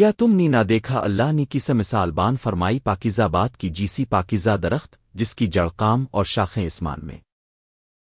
کیا تم نے نہ دیکھا اللہ نے کس مثال بان فرمائی پاکیزہ بات کی جیسی پاکیزہ درخت جس کی جڑ کام اور شاخیں اسمان میں؟